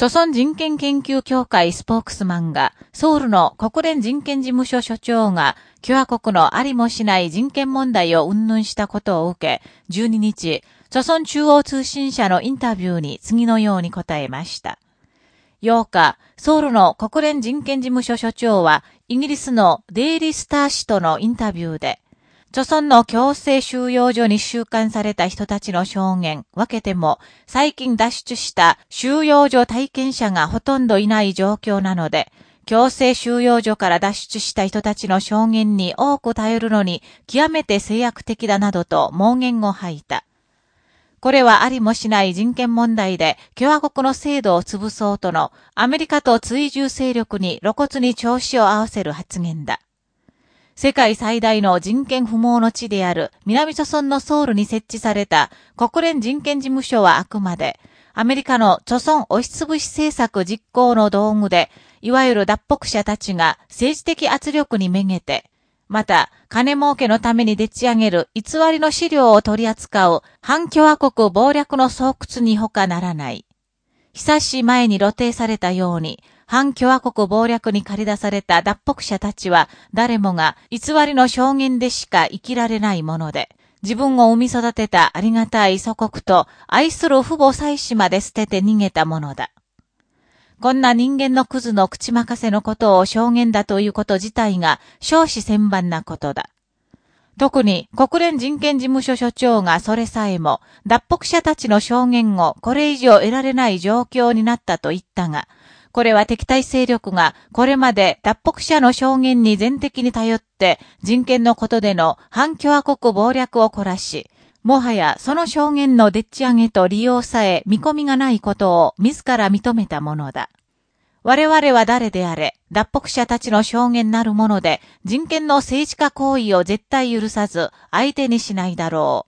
著村人権研究協会スポークスマンが、ソウルの国連人権事務所所長が、共和国のありもしない人権問題を云々したことを受け、12日、著村中央通信社のインタビューに次のように答えました。8日、ソウルの国連人権事務所所長は、イギリスのデイリースター氏とのインタビューで、著村の強制収容所に収監された人たちの証言、分けても、最近脱出した収容所体験者がほとんどいない状況なので、強制収容所から脱出した人たちの証言に多く頼るのに極めて制約的だなどと盲言を吐いた。これはありもしない人権問題で共和国の制度を潰そうとのアメリカと追従勢力に露骨に調子を合わせる発言だ。世界最大の人権不毛の地である南諸村のソウルに設置された国連人権事務所はあくまで、アメリカの諸村押しつぶし政策実行の道具で、いわゆる脱北者たちが政治的圧力にめげて、また、金儲けのためにでち上げる偽りの資料を取り扱う反共和国暴略の巣窟に他ならない。久し前に露呈されたように、反共和国謀略に駆り出された脱北者たちは、誰もが偽りの証言でしか生きられないもので、自分を生み育てたありがたい祖国と愛する父母妻子まで捨てて逃げたものだ。こんな人間のクズの口任せのことを証言だということ自体が少子千万なことだ。特に国連人権事務所所長がそれさえも脱北者たちの証言をこれ以上得られない状況になったと言ったが、これは敵対勢力がこれまで脱北者の証言に全的に頼って人権のことでの反共和国暴略を凝らし、もはやその証言のでっち上げと利用さえ見込みがないことを自ら認めたものだ。我々は誰であれ、脱北者たちの証言なるもので、人権の政治家行為を絶対許さず、相手にしないだろう